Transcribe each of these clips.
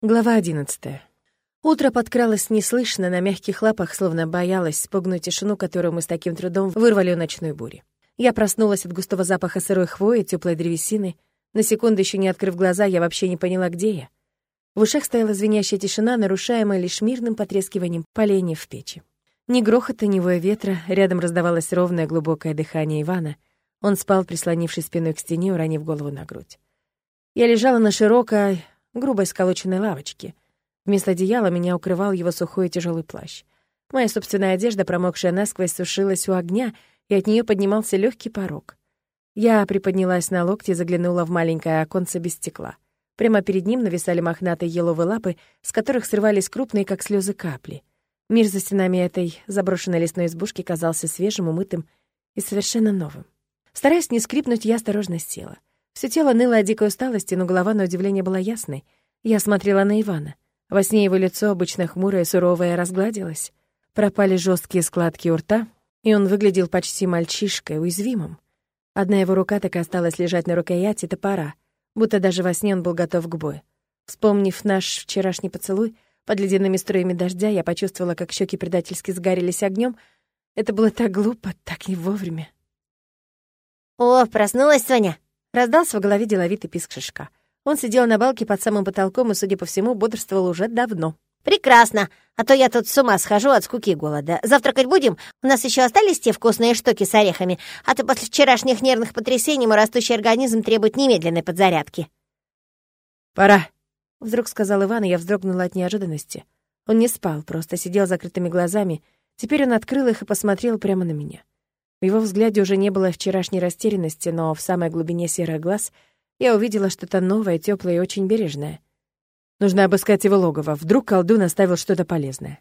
Глава одиннадцатая. Утро подкралось неслышно, на мягких лапах, словно боялась спугнуть тишину, которую мы с таким трудом вырвали у ночной бури. Я проснулась от густого запаха сырой хвои, теплой древесины. На секунду еще не открыв глаза, я вообще не поняла, где я. В ушах стояла звенящая тишина, нарушаемая лишь мирным потрескиванием поленьев в печи. Ни грохота, ни воя ветра, рядом раздавалось ровное глубокое дыхание Ивана. Он спал, прислонившись спиной к стене, уронив голову на грудь. Я лежала на широкой, грубой сколоченной лавочке. Вместо одеяла меня укрывал его сухой и тяжелый плащ. Моя собственная одежда, промокшая насквозь, сушилась у огня, и от нее поднимался легкий порог. Я приподнялась на локти и заглянула в маленькое оконце без стекла. Прямо перед ним нависали мохнатые еловые лапы, с которых срывались крупные, как слезы, капли. Мир за стенами этой заброшенной лесной избушки казался свежим, умытым и совершенно новым. Стараясь не скрипнуть, я осторожно села. Все тело ныло от дикой усталости, но голова, на удивление, была ясной. Я смотрела на Ивана. Во сне его лицо, обычно хмурое суровое, разгладилось. Пропали жесткие складки у рта, и он выглядел почти мальчишкой, уязвимым. Одна его рука так и осталась лежать на рукояти топора, будто даже во сне он был готов к бою. Вспомнив наш вчерашний поцелуй, под ледяными струями дождя я почувствовала, как щеки предательски сгарились огнем. Это было так глупо, так не вовремя. «О, проснулась Соня!» Раздался в голове деловитый писк шишка. Он сидел на балке под самым потолком и, судя по всему, бодрствовал уже давно. «Прекрасно! А то я тут с ума схожу от скуки и голода. Завтракать будем? У нас еще остались те вкусные штуки с орехами, а то после вчерашних нервных потрясений мой растущий организм требует немедленной подзарядки». «Пора!» — вдруг сказал Иван, и я вздрогнула от неожиданности. Он не спал, просто сидел закрытыми глазами. Теперь он открыл их и посмотрел прямо на меня. В его взгляде уже не было вчерашней растерянности, но в самой глубине серых глаз я увидела что-то новое, теплое и очень бережное. Нужно обыскать его логово. Вдруг колдун оставил что-то полезное.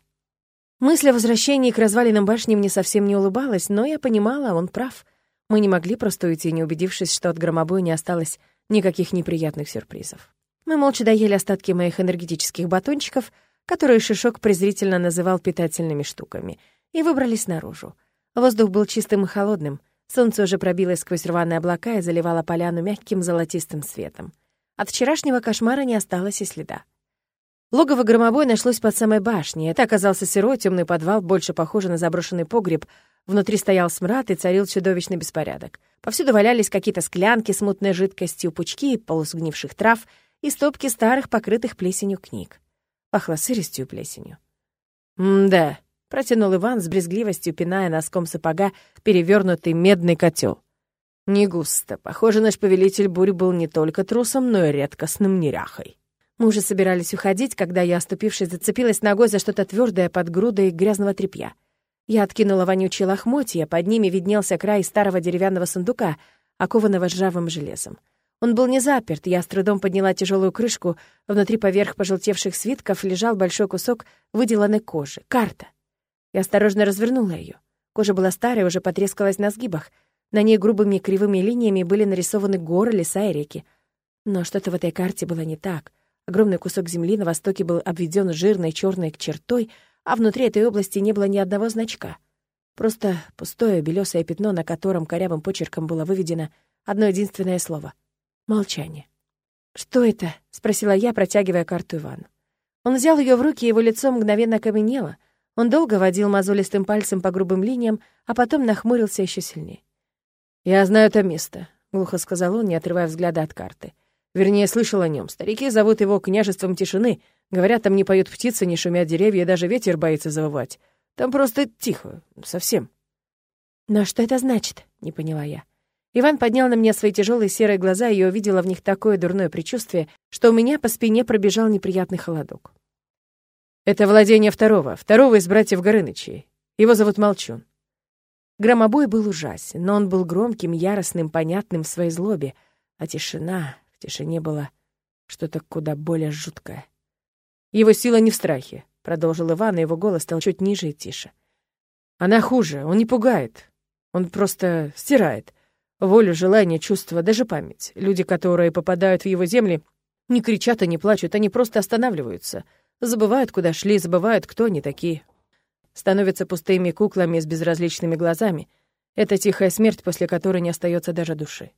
Мысль о возвращении к развалинам башни мне совсем не улыбалась, но я понимала, он прав. Мы не могли просто уйти, не убедившись, что от громобоя не осталось никаких неприятных сюрпризов. Мы молча доели остатки моих энергетических батончиков, которые Шишок презрительно называл питательными штуками, и выбрались наружу. Воздух был чистым и холодным. Солнце уже пробилось сквозь рваные облака и заливало поляну мягким золотистым светом. От вчерашнего кошмара не осталось и следа. Логово громобой нашлось под самой башней. Это оказался сырой темный подвал, больше похожий на заброшенный погреб. Внутри стоял смрад и царил чудовищный беспорядок. Повсюду валялись какие-то склянки с мутной жидкостью, пучки полусгнивших трав и стопки старых, покрытых плесенью книг. Пахло сыростью и плесенью. «М-да», Протянул Иван с брезгливостью, пиная носком сапога перевернутый медный котел. Не густо. Похоже, наш повелитель бурь был не только трусом, но и редкостным неряхой. Мы уже собирались уходить, когда я, оступившись, зацепилась ногой за что-то твердое под грудой грязного тряпья. Я откинула вонючие лохмотья, под ними виднелся край старого деревянного сундука, окованного ржавым железом. Он был не заперт, я с трудом подняла тяжелую крышку, внутри поверх пожелтевших свитков лежал большой кусок выделанной кожи, карта. Я осторожно развернула ее. Кожа была старая, уже потрескалась на сгибах. На ней грубыми кривыми линиями были нарисованы горы, леса и реки. Но что-то в этой карте было не так. Огромный кусок земли на востоке был обведен жирной черной чертой, а внутри этой области не было ни одного значка. Просто пустое белесое пятно, на котором корявым почерком было выведено одно единственное слово — молчание. «Что это?» — спросила я, протягивая карту Ивану. Он взял ее в руки, и его лицо мгновенно окаменело — он долго водил мозолистым пальцем по грубым линиям, а потом нахмурился еще сильнее. «Я знаю это место», — глухо сказал он, не отрывая взгляда от карты. Вернее, слышал о нем. Старики зовут его княжеством тишины. Говорят, там не поют птицы, не шумят деревья, даже ветер боится завывать. Там просто тихо, совсем. «Но что это значит?» — не поняла я. Иван поднял на меня свои тяжелые серые глаза, и я увидела в них такое дурное предчувствие, что у меня по спине пробежал неприятный холодок. Это владение второго, второго из братьев Горынычей. Его зовут Молчун. Громобой был ужасен, но он был громким, яростным, понятным в своей злобе, а тишина, в тишине было что-то куда более жуткое. «Его сила не в страхе», — продолжил Иван, и его голос стал чуть ниже и тише. «Она хуже, он не пугает, он просто стирает. Волю, желание, чувство, даже память. Люди, которые попадают в его земли, не кричат и не плачут, они просто останавливаются — Забывают, куда шли, забывают, кто они такие. Становятся пустыми куклами с безразличными глазами. Это тихая смерть, после которой не остается даже души.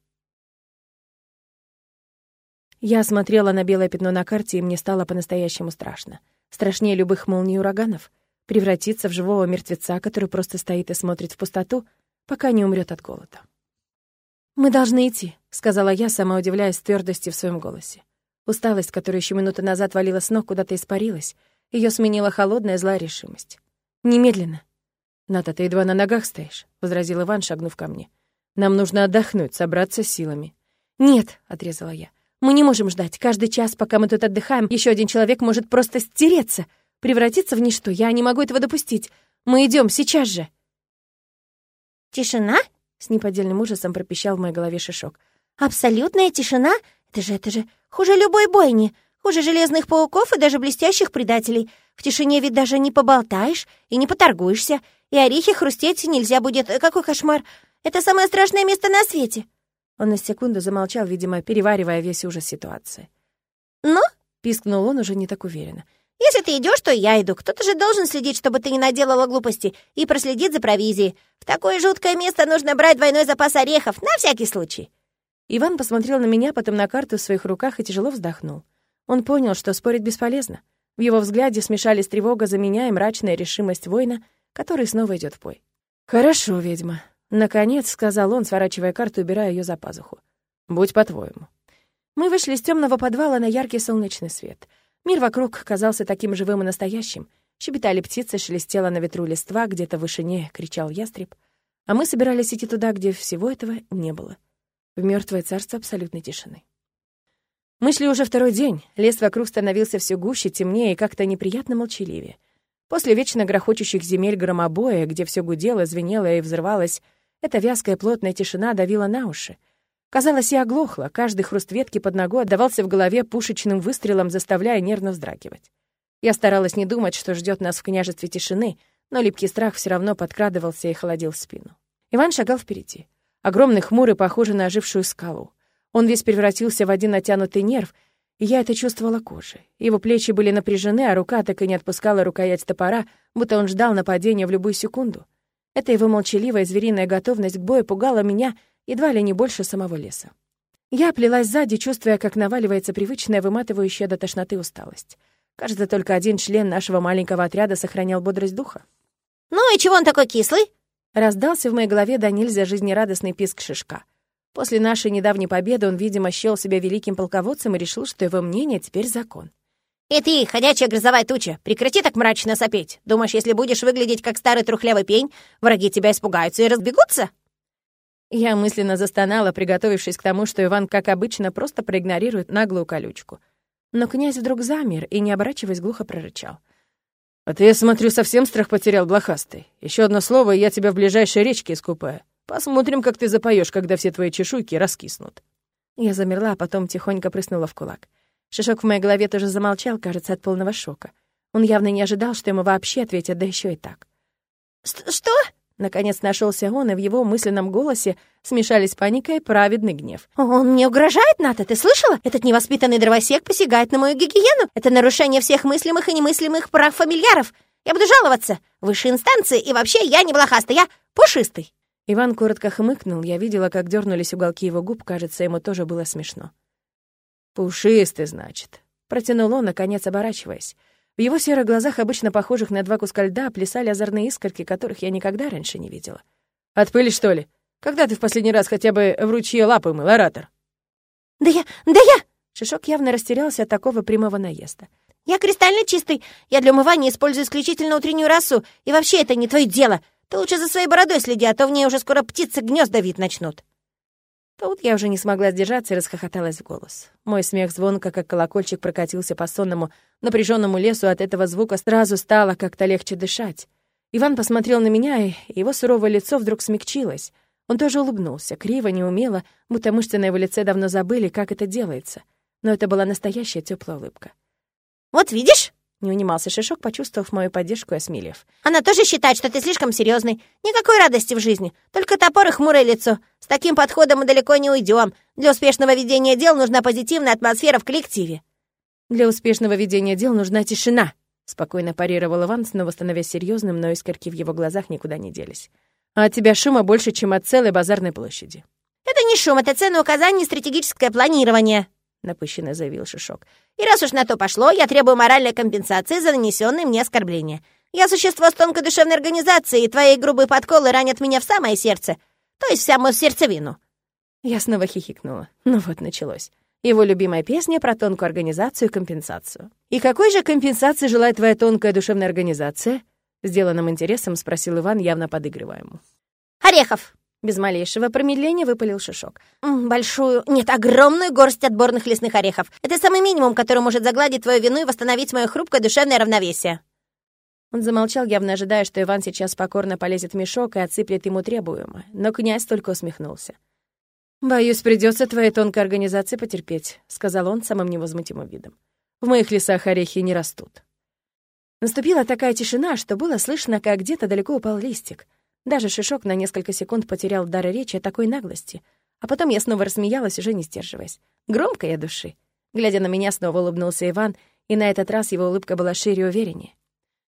Я смотрела на белое пятно на карте, и мне стало по-настоящему страшно. Страшнее любых молний и ураганов. Превратиться в живого мертвеца, который просто стоит и смотрит в пустоту, пока не умрет от голода. «Мы должны идти», — сказала я, сама удивляясь твердости в своем голосе. Усталость, которая еще минуту назад валила с ног, куда-то испарилась. Ее сменила холодная злая решимость. «Немедленно». «Ната, ты едва на ногах стоишь», — возразил Иван, шагнув ко мне. «Нам нужно отдохнуть, собраться силами». «Нет», — отрезала я. Мы не можем ждать. Каждый час, пока мы тут отдыхаем, еще один человек может просто стереться, превратиться в ничто. Я не могу этого допустить. Мы идем сейчас же. Тишина? С неподдельным ужасом пропищал в моей голове Шишок. Абсолютная тишина? Это же, это же хуже любой бойни, хуже железных пауков и даже блестящих предателей. В тишине ведь даже не поболтаешь и не поторгуешься, и орехи хрустеть нельзя будет. Какой кошмар! Это самое страшное место на свете. Он на секунду замолчал, видимо, переваривая весь ужас ситуации. «Ну?» — пискнул он уже не так уверенно. «Если ты идешь, то я иду. Кто-то же должен следить, чтобы ты не наделала глупости, и проследить за провизией. В такое жуткое место нужно брать двойной запас орехов, на всякий случай». Иван посмотрел на меня, потом на карту в своих руках и тяжело вздохнул. Он понял, что спорить бесполезно. В его взгляде смешались тревога за меня и мрачная решимость воина, который снова идет в бой. «Хорошо, ведьма», Наконец, сказал он, сворачивая карту и убирая ее за пазуху. Будь по-твоему. Мы вышли из темного подвала на яркий солнечный свет. Мир вокруг казался таким живым и настоящим. Щебетали птицы, шелестела на ветру листва, где-то в вышине кричал ястреб. А мы собирались идти туда, где всего этого не было. В мертвое царство абсолютной тишины. Мы шли уже второй день. Лес вокруг становился все гуще, темнее и как-то неприятно молчаливее. После вечно грохочущих земель громобоя, где все гудело, звенело и взрывалось, эта вязкая плотная тишина давила на уши. Казалось, я оглохла, каждый хруст ветки под ногой отдавался в голове пушечным выстрелом, заставляя нервно вздрагивать. Я старалась не думать, что ждет нас в княжестве тишины, но липкий страх все равно подкрадывался и холодил спину. Иван шагал впереди. Огромный хмурый, похожий на ожившую скалу. Он весь превратился в один натянутый нерв, и я это чувствовала кожей. Его плечи были напряжены, а рука так и не отпускала рукоять топора, будто он ждал нападения в любую секунду. Эта его молчаливая звериная готовность к бою пугала меня едва ли не больше самого леса. Я плелась сзади, чувствуя, как наваливается привычная, выматывающая до тошноты усталость. Кажется, только один член нашего маленького отряда сохранял бодрость духа. «Ну и чего он такой кислый?» Раздался в моей голове до нельзя жизнерадостный писк шишка. После нашей недавней победы он, видимо, счел себя великим полководцем и решил, что его мнение теперь закон. «И ты, ходячая грозовая туча, прекрати так мрачно сопеть. Думаешь, если будешь выглядеть как старый трухлявый пень, враги тебя испугаются и разбегутся?» Я мысленно застонала, приготовившись к тому, что Иван, как обычно, просто проигнорирует наглую колючку. Но князь вдруг замер и, не оборачиваясь, глухо прорычал. «А ты, я смотрю, совсем страх потерял, блохастый. Еще одно слово, и я тебя в ближайшей речке искупаю. Посмотрим, как ты запоешь, когда все твои чешуйки раскиснут». Я замерла, а потом тихонько прыснула в кулак. Шишок в моей голове тоже замолчал, кажется, от полного шока. Он явно не ожидал, что ему вообще ответят, да еще и так. «Что?» Наконец нашелся он, и в его мысленном голосе смешались паника и праведный гнев. «Он мне угрожает, Ната, ты слышала? Этот невоспитанный дровосек посягает на мою гигиену. Это нарушение всех мыслимых и немыслимых прав фамильяров. Я буду жаловаться. Высшие инстанции, и вообще я не блохастый, я пушистый». Иван коротко хмыкнул, я видела, как дернулись уголки его губ, кажется, ему тоже было смешно. «Пушистый, значит», — протянул он, наконец оборачиваясь. В его серых глазах, обычно похожих на два куска льда, плясали озорные искорки, которых я никогда раньше не видела. «От пыли, что ли? Когда ты в последний раз хотя бы в ручье лапы мыл, оратор?» «Да я... да я...» Шишок явно растерялся от такого прямого наезда. «Я кристально чистый. Я для умывания использую исключительно утреннюю росу. И вообще это не твое дело. Ты лучше за своей бородой следи, а то в ней уже скоро птицы гнезда вид начнут». Тут я уже не смогла сдержаться и расхохоталась в голос. Мой смех звонко, как колокольчик, прокатился по сонному, напряженному лесу. От этого звука сразу стало как-то легче дышать. Иван посмотрел на меня, и его суровое лицо вдруг смягчилось. Он тоже улыбнулся, криво, неумело, будто мышцы на его лице давно забыли, как это делается. Но это была настоящая теплая улыбка. «Вот видишь?» Не унимался Шишок, почувствовав мою поддержку и осмелев. «Она тоже считает, что ты слишком серьезный. Никакой радости в жизни. Только топор и хмурое лицо. С таким подходом мы далеко не уйдем. Для успешного ведения дел нужна позитивная атмосфера в коллективе». «Для успешного ведения дел нужна тишина», — спокойно парировал Иван, снова становясь серьезным, но искорки в его глазах никуда не делись. «А от тебя шума больше, чем от целой базарной площади». «Это не шум, это ценное указание стратегическое планирование», напыщенно заявил Шишок. «И раз уж на то пошло, я требую моральной компенсации за нанесенные мне оскорбления. Я существо с тонкой душевной организацией, и твои грубые подколы ранят меня в самое сердце, то есть в самую сердцевину». Я снова хихикнула. Ну вот началось. Его любимая песня про тонкую организацию и компенсацию. «И какой же компенсации желает твоя тонкая душевная организация?» Сделанным интересом спросил Иван, явно подыгрывая ему. «Орехов!» Без малейшего промедления выпалил Шишок. «Большую, нет, огромную горсть отборных лесных орехов. Это самый минимум, который может загладить твою вину и восстановить мое хрупкое душевное равновесие». Он замолчал, явно ожидая, что Иван сейчас покорно полезет в мешок и отсыплет ему требуемое, но князь только усмехнулся. «Боюсь, придется твоей тонкой организации потерпеть», — сказал он самым невозмутимым видом. «В моих лесах орехи не растут». Наступила такая тишина, что было слышно, как где-то далеко упал листик — даже Шишок на несколько секунд потерял дар речи от такой наглости. А потом я снова рассмеялась, уже не сдерживаясь. Громко я души. Глядя на меня, снова улыбнулся Иван, и на этот раз его улыбка была шире и увереннее.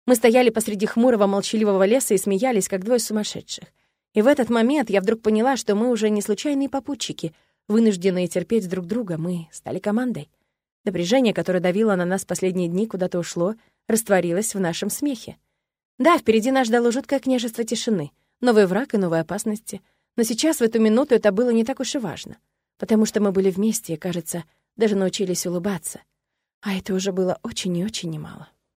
Мы стояли посреди хмурого, молчаливого леса и смеялись, как двое сумасшедших. И в этот момент я вдруг поняла, что мы уже не случайные попутчики, вынужденные терпеть друг друга, мы стали командой. Напряжение, которое давило на нас последние дни, куда-то ушло, растворилось в нашем смехе. Да, впереди нас ждало жуткое княжество тишины, новый враг и новые опасности. Но сейчас, в эту минуту, это было не так уж и важно, потому что мы были вместе и, кажется, даже научились улыбаться. А это уже было очень и очень немало.